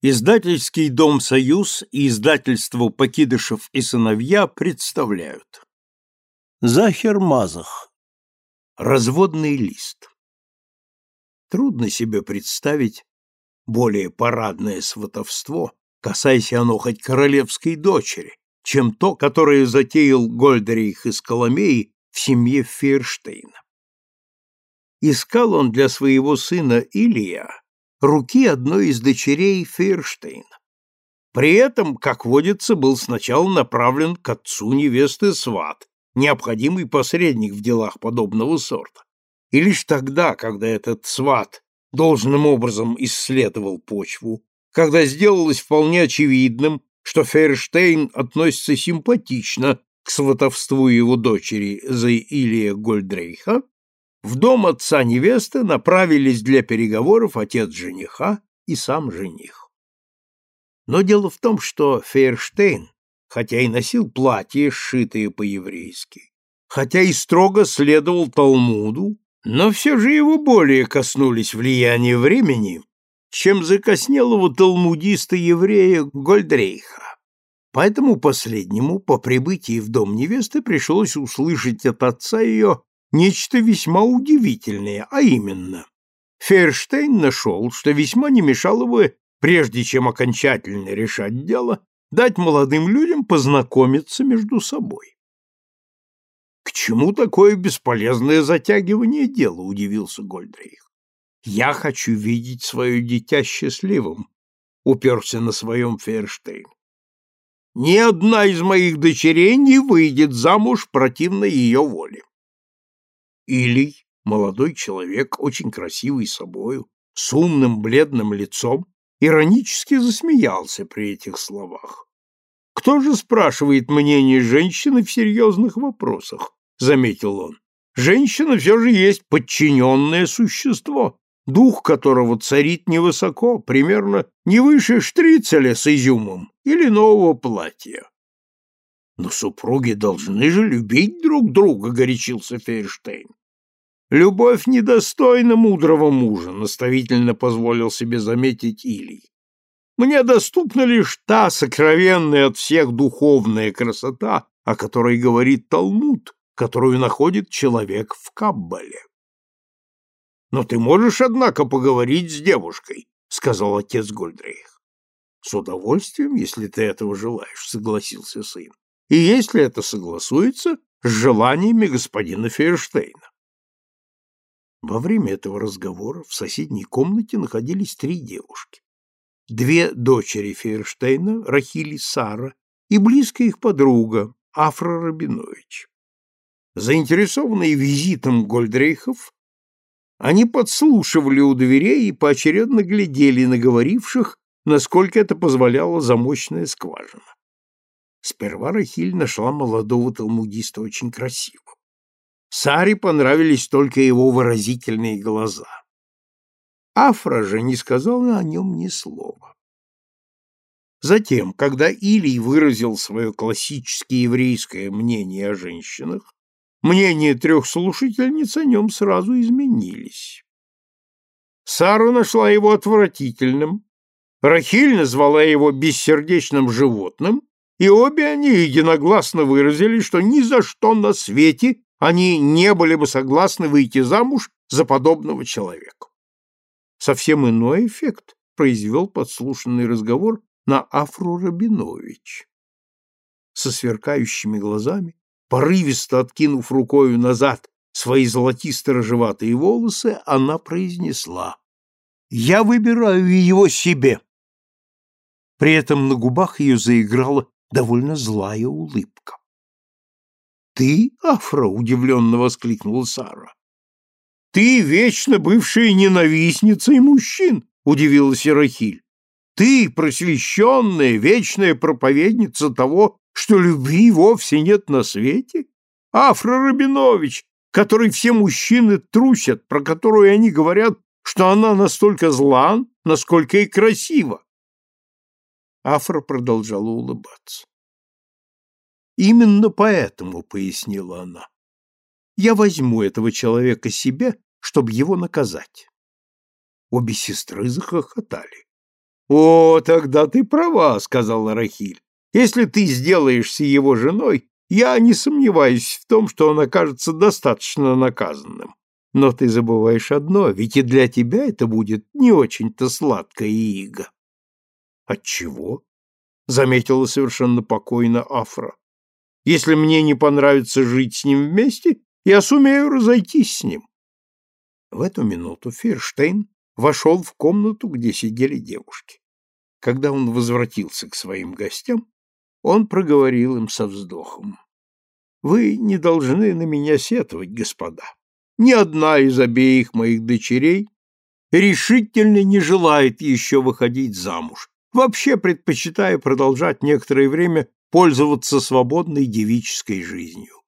Издательский дом «Союз» и издательство «Покидышев и сыновья» представляют. Захер Мазах. Разводный лист. Трудно себе представить более парадное сватовство, касаясь оно хоть королевской дочери, чем то, которое затеял Гольдерейх из Коломеи в семье Фейерштейна. Искал он для своего сына Илья руки одной из дочерей Фейерштейна. При этом, как водится, был сначала направлен к отцу невесты сват, необходимый посредник в делах подобного сорта. И лишь тогда, когда этот сват должным образом исследовал почву, когда сделалось вполне очевидным, что Фейерштейн относится симпатично к сватовству его дочери за Илия Гольдрейха, в дом отца невесты направились для переговоров отец жениха и сам жених. Но дело в том, что Фейерштейн, хотя и носил платье, сшитое по-еврейски, хотя и строго следовал Талмуду, но все же его более коснулись влияния времени, чем закоснелого талмудиста-еврея Гольдрейха. Поэтому последнему по прибытии в дом невесты пришлось услышать от отца ее нечто весьма удивительное, а именно, Ферштейн нашел, что весьма не мешало бы, прежде чем окончательно решать дело, дать молодым людям познакомиться между собой. К чему такое бесполезное затягивание дела, удивился Гольдрейх. Я хочу видеть свое дитя счастливым, уперся на своем Ферштейн. Ни одна из моих дочерей не выйдет замуж противно ее воле. Илий, молодой человек, очень красивый собою, с умным бледным лицом, иронически засмеялся при этих словах. «Кто же спрашивает мнение женщины в серьезных вопросах?» — заметил он. «Женщина все же есть подчиненное существо, дух которого царит невысоко, примерно не выше штрицеля с изюмом или нового платья. Но супруги должны же любить друг друга, горячился Фейерштейн. Любовь недостойна мудрого мужа, наставительно позволил себе заметить Илий. Мне доступна лишь та сокровенная от всех духовная красота, о которой говорит Талмуд, которую находит человек в Каббале. Но ты можешь, однако, поговорить с девушкой, сказал отец Гольдрейх. С удовольствием, если ты этого желаешь, согласился сын. И если это согласуется с желаниями господина Фейерштейна. Во время этого разговора в соседней комнате находились три девушки. Две дочери Фейерштейна, Рахиль и Сара, и близкая их подруга, Афра Рабинович. Заинтересованные визитом Гольдрейхов, они подслушивали у дверей и поочередно глядели на говоривших, насколько это позволяла замочная скважина. Сперва Рахиль нашла молодого талмудиста очень красивым. Саре понравились только его выразительные глаза. Афра же не сказала о нем ни слова. Затем, когда Илий выразил свое классически еврейское мнение о женщинах, мнения трех слушательниц о нем сразу изменились. Сара нашла его отвратительным, Рахиль назвала его бессердечным животным, и обе они единогласно выразили, что ни за что на свете они не были бы согласны выйти замуж за подобного человека. Совсем иной эффект произвел подслушанный разговор на Афру Рабинович. Со сверкающими глазами, порывисто откинув рукою назад свои золотисто-рыжеватые волосы, она произнесла «Я выбираю его себе». При этом на губах ее заиграла довольно злая улыбка. «Ты, Афра?» — удивленно воскликнула Сара. «Ты вечно бывшая ненавистница и мужчин!» — удивилась Ирахиль. «Ты, просвещенная, вечная проповедница того, что любви вовсе нет на свете? Афра Рабинович, который все мужчины трусят, про которую они говорят, что она настолько зла, насколько и красива!» Афра продолжала улыбаться. Именно поэтому, пояснила она, я возьму этого человека себе, чтобы его наказать. Обе сестры захохотали. О, тогда ты права, сказала Рахиль. Если ты сделаешься его женой, я не сомневаюсь в том, что он окажется достаточно наказанным. Но ты забываешь одно, ведь и для тебя это будет не очень-то сладкая ига. Отчего? заметила совершенно покойно Афра. Если мне не понравится жить с ним вместе, я сумею разойтись с ним. В эту минуту Ферштейн вошел в комнату, где сидели девушки. Когда он возвратился к своим гостям, он проговорил им со вздохом. «Вы не должны на меня сетовать, господа. Ни одна из обеих моих дочерей решительно не желает еще выходить замуж, вообще предпочитая продолжать некоторое время пользоваться свободной девической жизнью.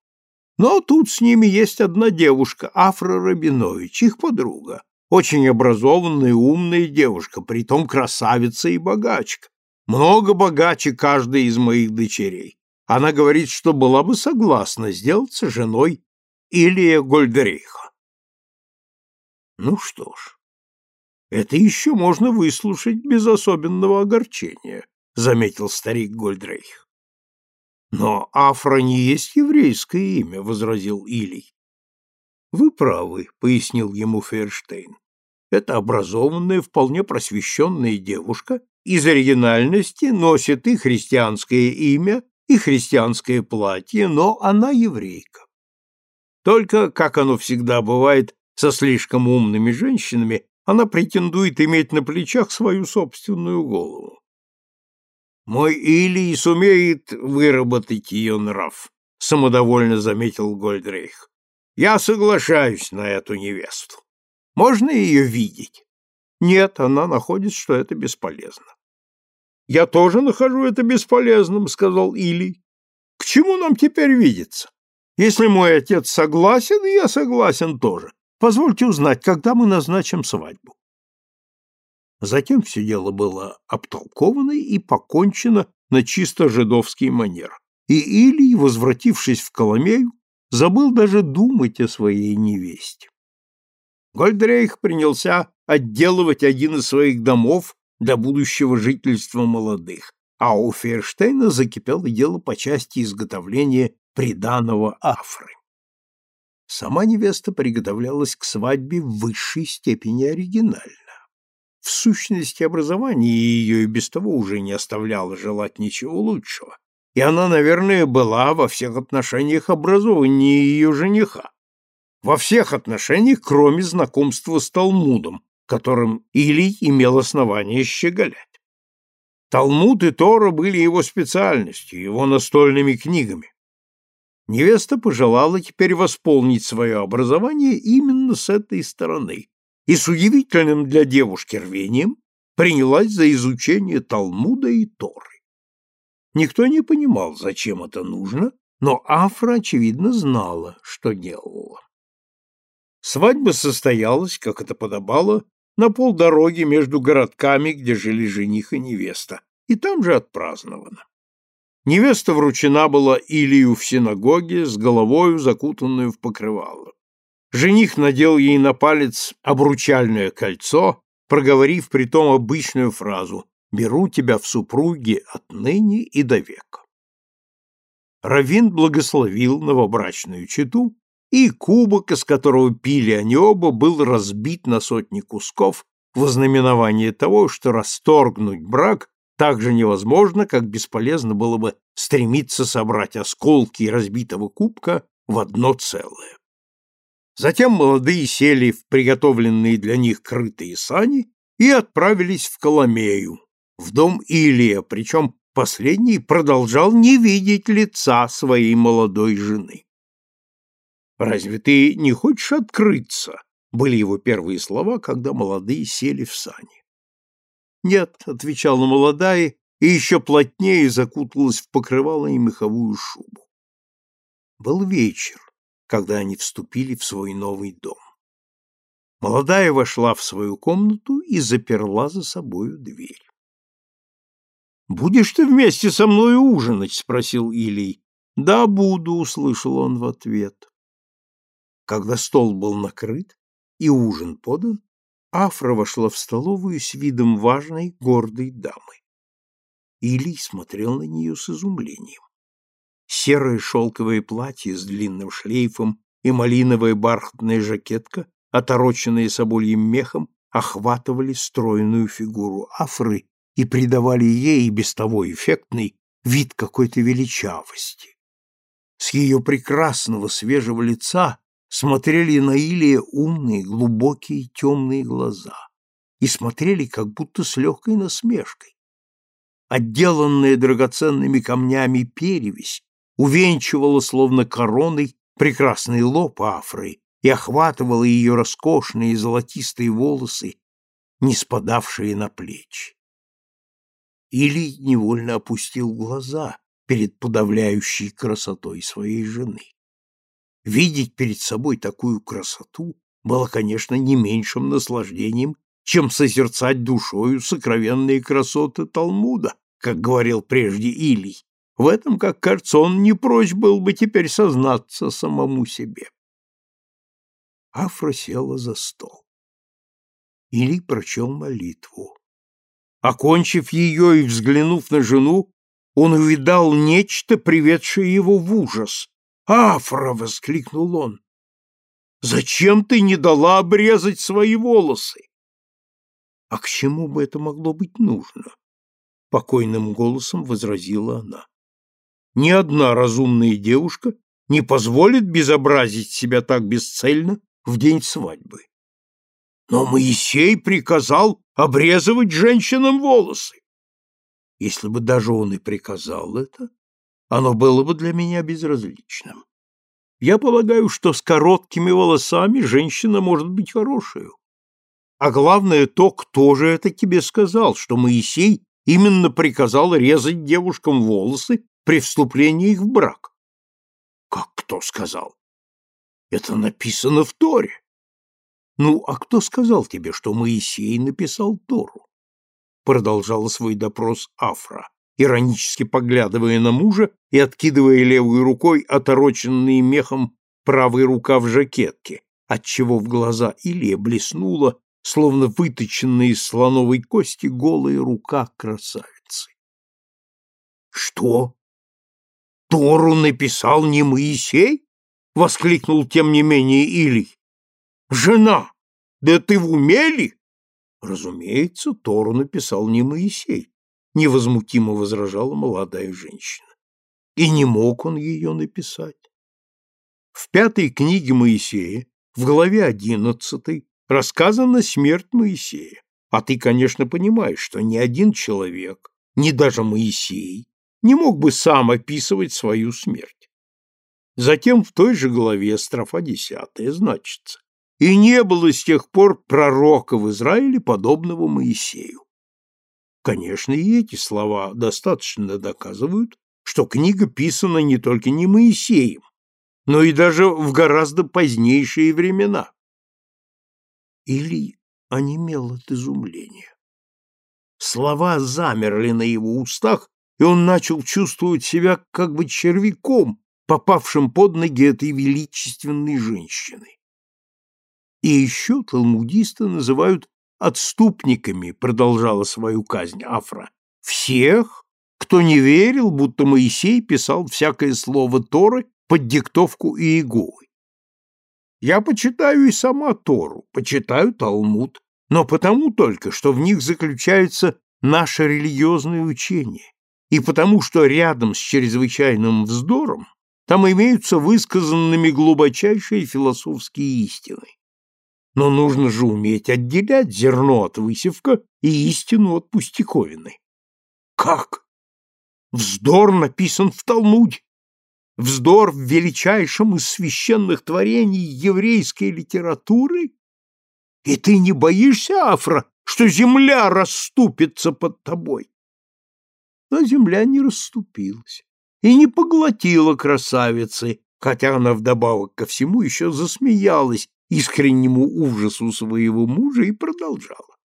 Но тут с ними есть одна девушка, Афра Рабинович, их подруга. Очень образованная и умная девушка, притом красавица и богачка. Много богаче каждой из моих дочерей. Она говорит, что была бы согласна сделаться женой Илия Гольдрейха. Ну что ж, это еще можно выслушать без особенного огорчения, заметил старик Гольдрейх. Но Афра не есть еврейское имя, возразил Илий. Вы правы, пояснил ему Ферштейн. Это образованная, вполне просвещенная девушка из оригинальности носит и христианское имя, и христианское платье, но она еврейка. Только, как оно всегда бывает со слишком умными женщинами, она претендует иметь на плечах свою собственную голову. Мой Илий сумеет выработать ее нрав, самодовольно заметил Гольдрейх. Я соглашаюсь на эту невесту. Можно ее видеть? Нет, она находит, что это бесполезно. Я тоже нахожу это бесполезным, сказал Илий. К чему нам теперь видеться? Если мой отец согласен, я согласен тоже. Позвольте узнать, когда мы назначим свадьбу. Затем все дело было обтолковано и покончено на чисто жидовский манер. И Илий, возвратившись в Коломею, забыл даже думать о своей невесте. Гольдрейх принялся отделывать один из своих домов для будущего жительства молодых, а у Ферштейна закипело дело по части изготовления приданого афры. Сама невеста приготовлялась к свадьбе в высшей степени оригинально. В сущности, образование ее и без того уже не оставляло желать ничего лучшего, и она, наверное, была во всех отношениях образованнее ее жениха. Во всех отношениях, кроме знакомства с Талмудом, которым Илий имел основание щеголять. Талмуд и Тора были его специальностью, его настольными книгами. Невеста пожелала теперь восполнить свое образование именно с этой стороны и с удивительным для девушки рвением принялась за изучение Талмуда и Торы. Никто не понимал, зачем это нужно, но Афра, очевидно, знала, что делала. Свадьба состоялась, как это подобало, на полдороги между городками, где жили жених и невеста, и там же отпразднована. Невеста вручена была Илию в синагоге с головою, закутанную в покрывало. Жених надел ей на палец обручальное кольцо, проговорив притом обычную фразу «Беру тебя в супруги отныне и до века». Равин благословил новобрачную чету и кубок, из которого пили они оба, был разбит на сотни кусков в ознаменование того, что расторгнуть брак так же невозможно, как бесполезно было бы стремиться собрать осколки разбитого кубка в одно целое. Затем молодые сели в приготовленные для них крытые сани и отправились в Коломею, в дом Илия, причем последний продолжал не видеть лица своей молодой жены. «Разве ты не хочешь открыться?» — были его первые слова, когда молодые сели в сани. «Нет», — отвечала молодая, и еще плотнее закуталась в покрывало и меховую шубу. Был вечер, когда они вступили в свой новый дом. Молодая вошла в свою комнату и заперла за собою дверь. «Будешь ты вместе со мной ужинать?» — спросил Илий. «Да, буду», — услышал он в ответ. Когда стол был накрыт и ужин подан, Афра вошла в столовую с видом важной, гордой дамы. Илий смотрел на нее с изумлением. Серое шелковое платье с длинным шлейфом и малиновая бархатная жакетка, отороченные собольем мехом, охватывали стройную фигуру Афры и придавали ей, без того эффектный, вид какой-то величавости. С ее прекрасного свежего лица смотрели на Илия умные, глубокие, темные глаза и смотрели как будто с легкой насмешкой. Отделанная драгоценными камнями перевесь увенчивала словно короной прекрасный лоб Афры и охватывала ее роскошные золотистые волосы, не спадавшие на плечи. Или невольно опустил глаза перед подавляющей красотой своей жены. Видеть перед собой такую красоту было, конечно, не меньшим наслаждением, чем созерцать душою сокровенные красоты Талмуда, как говорил прежде Илий. В этом, как кажется, он не прочь был бы теперь сознаться самому себе. Афра села за стол. Илий прочел молитву. Окончив ее и взглянув на жену, он увидал нечто, приведшее его в ужас. «Афра!» — воскликнул он. «Зачем ты не дала обрезать свои волосы?» «А к чему бы это могло быть нужно?» — покойным голосом возразила она. «Ни одна разумная девушка не позволит безобразить себя так бесцельно в день свадьбы. Но Моисей приказал обрезывать женщинам волосы. Если бы даже он и приказал это, оно было бы для меня безразличным. Я полагаю, что с короткими волосами женщина может быть хорошей. А главное то, кто же это тебе сказал, что Моисей именно приказал резать девушкам волосы при вступлении их в брак. Как кто сказал? Это написано в Торе. Ну, а кто сказал тебе, что Моисей написал Тору? Продолжала свой допрос Афра иронически поглядывая на мужа и откидывая левой рукой отороченный мехом правый рукав жакетки, отчего в глаза Илья блеснула, словно выточенная из слоновой кости голая рука красавицы. — Что? Тору написал не Моисей? — воскликнул тем не менее Илий. — Жена, да ты в уме? Разумеется, Тору написал не Моисей невозмутимо возражала молодая женщина. И не мог он ее написать. В пятой книге Моисея, в главе одиннадцатой, рассказана смерть Моисея. А ты, конечно, понимаешь, что ни один человек, ни даже Моисей, не мог бы сам описывать свою смерть. Затем в той же главе, строфа десятая, значится, «И не было с тех пор пророка в Израиле, подобного Моисею». Конечно, и эти слова достаточно доказывают, что книга писана не только не Моисеем, но и даже в гораздо позднейшие времена. Или онемел от изумления. Слова замерли на его устах, и он начал чувствовать себя как бы червяком, попавшим под ноги этой величественной женщины. И еще талмудисты называют отступниками продолжала свою казнь Афра. Всех, кто не верил, будто Моисей писал всякое слово Торы под диктовку Иеговы. Я почитаю и сама Тору, почитаю Талмуд, но потому только, что в них заключается наше религиозное учение, и потому что рядом с чрезвычайным вздором там имеются высказанными глубочайшие философские истины. Но нужно же уметь отделять зерно от высевка и истину от пустяковины. Как? Вздор написан в Талмуде. Вздор в величайшем из священных творений еврейской литературы? И ты не боишься, Афра, что земля расступится под тобой? Но земля не расступилась и не поглотила красавицы, хотя она вдобавок ко всему еще засмеялась искреннему ужасу своего мужа и продолжала.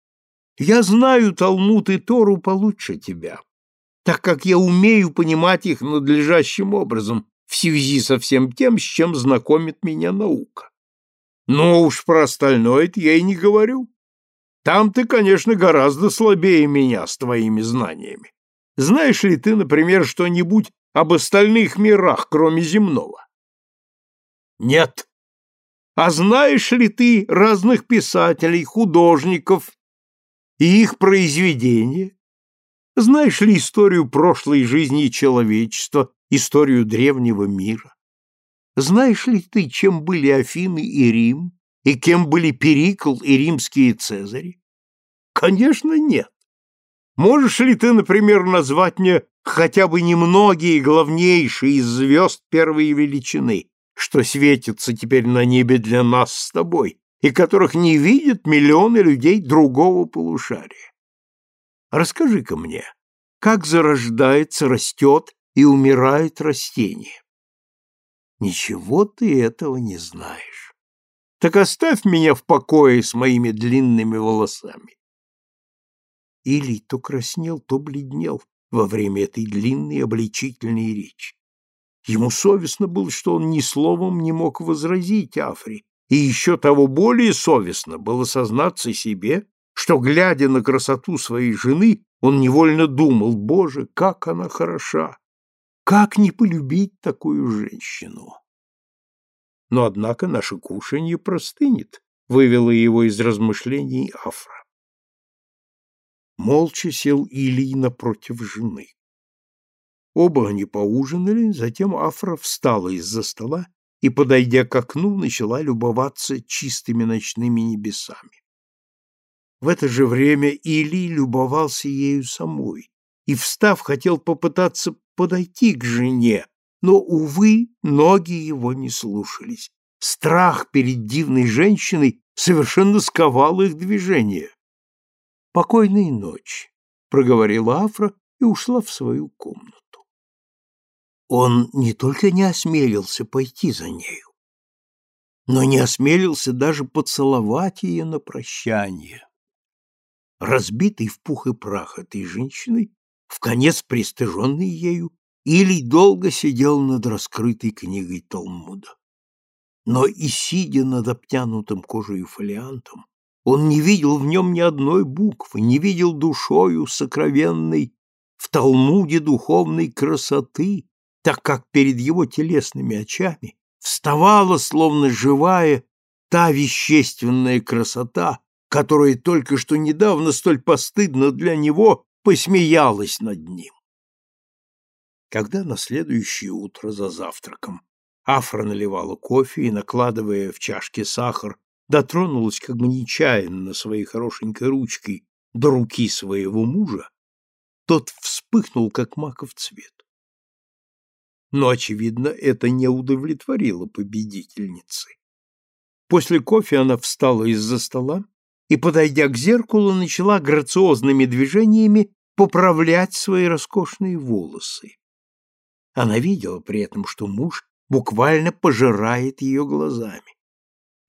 «Я знаю Талмуд и Тору получше тебя, так как я умею понимать их надлежащим образом в связи со всем тем, с чем знакомит меня наука. Но уж про остальное я и не говорю. Там ты, конечно, гораздо слабее меня с твоими знаниями. Знаешь ли ты, например, что-нибудь об остальных мирах, кроме земного? Нет. А знаешь ли ты разных писателей, художников и их произведения? Знаешь ли историю прошлой жизни человечества, историю древнего мира? Знаешь ли ты, чем были Афины и Рим, и кем были Перикл и римские цезари? Конечно, нет. Можешь ли ты, например, назвать мне хотя бы немногие главнейшие из звезд первой величины, что светятся теперь на небе для нас с тобой, и которых не видят миллионы людей другого полушария? Расскажи-ка мне, как зарождается, растет и умирает растение? Ничего ты этого не знаешь. Так оставь меня в покое с моими длинными волосами. Илий то краснел, то бледнел во время этой длинной обличительной речи. Ему совестно было, что он ни словом не мог возразить Афри, и еще того более совестно было сознаться себе, что, глядя на красоту своей жены, он невольно думал, «Боже, как она хороша! Как не полюбить такую женщину?» Но, однако, наше кушанье простынет, вывело его из размышлений Афра. Молча сел Илий напротив жены. Оба они поужинали, затем Афра встала из-за стола и, подойдя к окну, начала любоваться чистыми ночными небесами. В это же время Илий любовался ею самой и, встав, хотел попытаться подойти к жене, но, увы, ноги его не слушались. Страх перед дивной женщиной совершенно сковал их движение. «Покойной ночи», — проговорила Афра и ушла в свою комнату. Он не только не осмелился пойти за нею, но не осмелился даже поцеловать ее на прощание. Разбитый в пух и прах этой женщиной, в конец пристыженный ею, Илий долго сидел над раскрытой книгой Талмуда. Но и сидя над обтянутым кожей фолиантом, он не видел в нем ни одной буквы, не видел душою сокровенной в Талмуде духовной красоты, так как перед его телесными очами вставала, словно живая, та вещественная красота, которая только что недавно столь постыдно для него посмеялась над ним. Когда на следующее утро за завтраком Афра наливала кофе и, накладывая в чашки сахар, дотронулась как бы нечаянно своей хорошенькой ручкой до руки своего мужа, тот вспыхнул, как маков цвет. Но, очевидно, это не удовлетворило победительницы. После кофе она встала из-за стола и, подойдя к зеркалу, начала грациозными движениями поправлять свои роскошные волосы. Она видела при этом, что муж буквально пожирает ее глазами.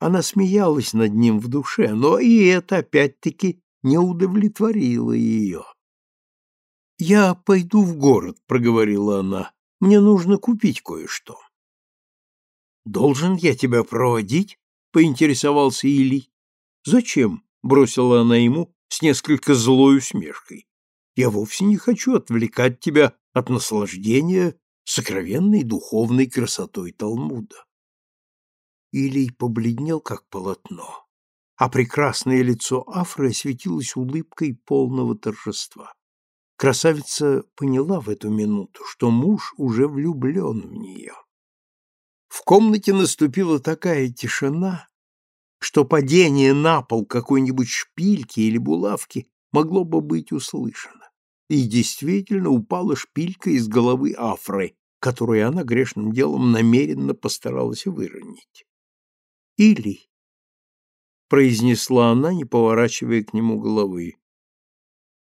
Она смеялась над ним в душе, но и это опять-таки не удовлетворило ее. «Я пойду в город», — проговорила она. «Мне нужно купить кое-что». «Должен я тебя проводить?» — поинтересовался Илий. «Зачем?» — бросила она ему с несколько злой усмешкой. «Я вовсе не хочу отвлекать тебя от наслаждения сокровенной духовной красотой Талмуда. Илий побледнел, как полотно, а прекрасное лицо Афры осветилось улыбкой полного торжества. Красавица поняла в эту минуту, что муж уже влюблен в нее. В комнате наступила такая тишина, что падение на пол какой-нибудь шпильки или булавки могло бы быть услышано. И действительно упала шпилька из головы Афры, которую она грешным делом намеренно постаралась выронить. Или, произнесла она, не поворачивая к нему головы,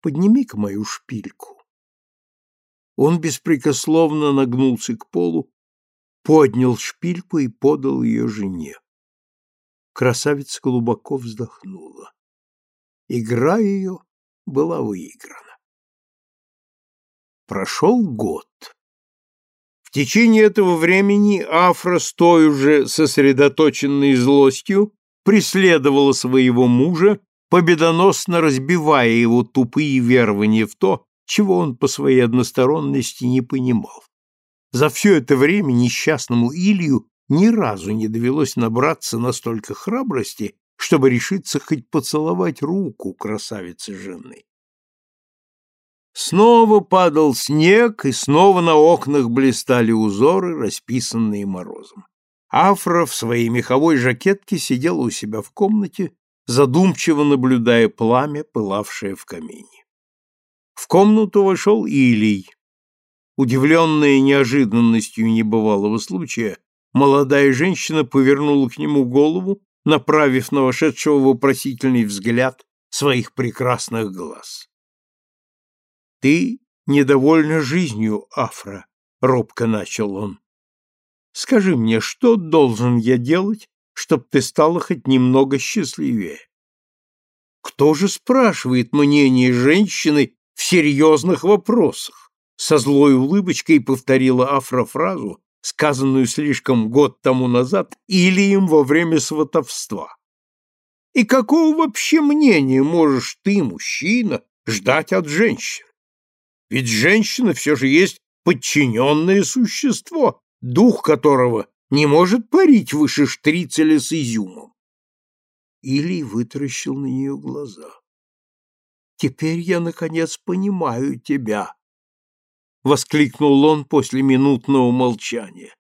подними-ка мою шпильку. Он беспрекословно нагнулся к полу, поднял шпильку и подал ее жене. Красавица глубоко вздохнула. Игра ее была выиграна. Прошел год. В течение этого времени Афра с той уже сосредоточенной злостью преследовала своего мужа, победоносно разбивая его тупые верования в то, чего он по своей односторонности не понимал. За все это время несчастному Илью ни разу не довелось набраться настолько храбрости, чтобы решиться хоть поцеловать руку красавицы жены. Снова падал снег, и снова на окнах блистали узоры, расписанные морозом. Афра в своей меховой жакетке сидела у себя в комнате, задумчиво наблюдая пламя, пылавшее в камине. В комнату вошел Илий. Удивленная неожиданностью небывалого случая, молодая женщина повернула к нему голову, направив на вошедшего вопросительный взгляд своих прекрасных глаз. «Ты недовольна жизнью, Афра», — робко начал он. «Скажи мне, что должен я делать, чтоб ты стала хоть немного счастливее?» Кто же спрашивает мнение женщины в серьезных вопросах? Со злой улыбочкой повторила Афра фразу, сказанную слишком год тому назад или им во время сватовства. И какого вообще мнения можешь ты, мужчина, ждать от женщин? Ведь женщина все же есть подчиненное существо, дух которого не может парить выше штрицеля с изюмом. Или вытаращил на нее глаза. «Теперь я, наконец, понимаю тебя», — воскликнул он после минутного молчания.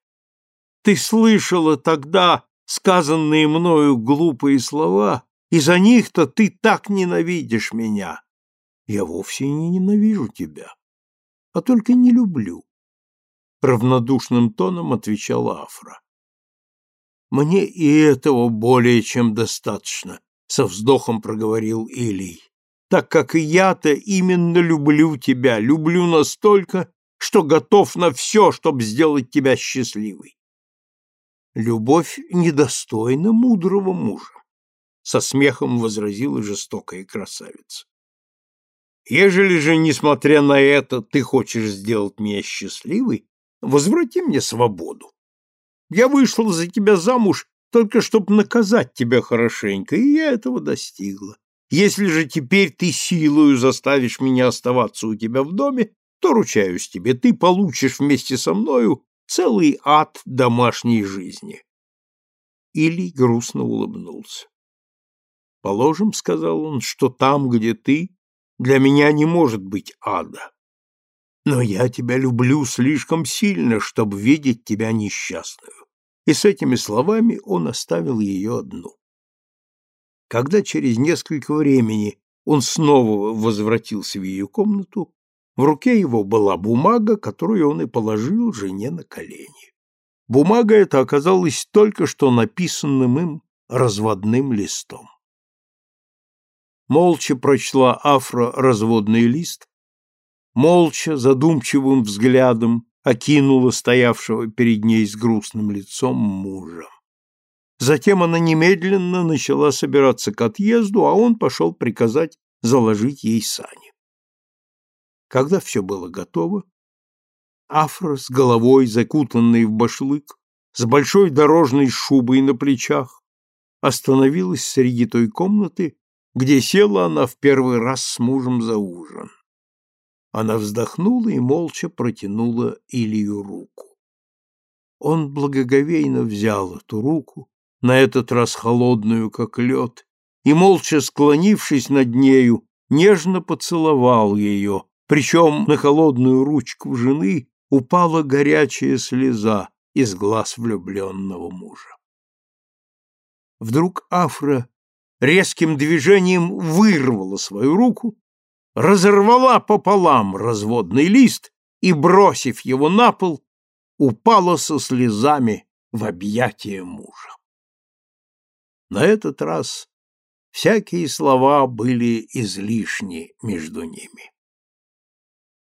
«Ты слышала тогда сказанные мною глупые слова, и за них-то ты так ненавидишь меня. Я вовсе не ненавижу тебя а только не люблю, равнодушным тоном отвечала Афра. Мне и этого более чем достаточно, со вздохом проговорил Илий, так как и я-то именно люблю тебя, люблю настолько, что готов на все, чтобы сделать тебя счастливой. Любовь недостойна мудрого мужа, со смехом возразила жестокая красавица. Ежели же, несмотря на это, ты хочешь сделать меня счастливой, возврати мне свободу. Я вышла за тебя замуж только чтобы наказать тебя хорошенько, и я этого достигла. Если же теперь ты силою заставишь меня оставаться у тебя в доме, то, ручаюсь тебе, ты получишь вместе со мною целый ад домашней жизни. Или грустно улыбнулся. Положим, — сказал он, — что там, где ты, для меня не может быть ада. Но я тебя люблю слишком сильно, чтобы видеть тебя несчастную. И с этими словами он оставил ее одну. Когда через несколько времени он снова возвратился в ее комнату, в руке его была бумага, которую он и положил жене на колени. Бумага эта оказалась только что написанным им разводным листом молча прочла Афра разводный лист, молча, задумчивым взглядом окинула стоявшего перед ней с грустным лицом мужа. Затем она немедленно начала собираться к отъезду, а он пошел приказать заложить ей сани. Когда все было готово, Афра с головой, закутанной в башлык, с большой дорожной шубой на плечах, остановилась среди той комнаты, где села она в первый раз с мужем за ужин. Она вздохнула и молча протянула Илью руку. Он благоговейно взял эту руку, на этот раз холодную, как лед, и, молча склонившись над нею, нежно поцеловал ее, причем на холодную ручку жены упала горячая слеза из глаз влюбленного мужа. Вдруг Афра резким движением вырвала свою руку, разорвала пополам разводный лист и, бросив его на пол, упала со слезами в объятия мужа. На этот раз всякие слова были излишни между ними.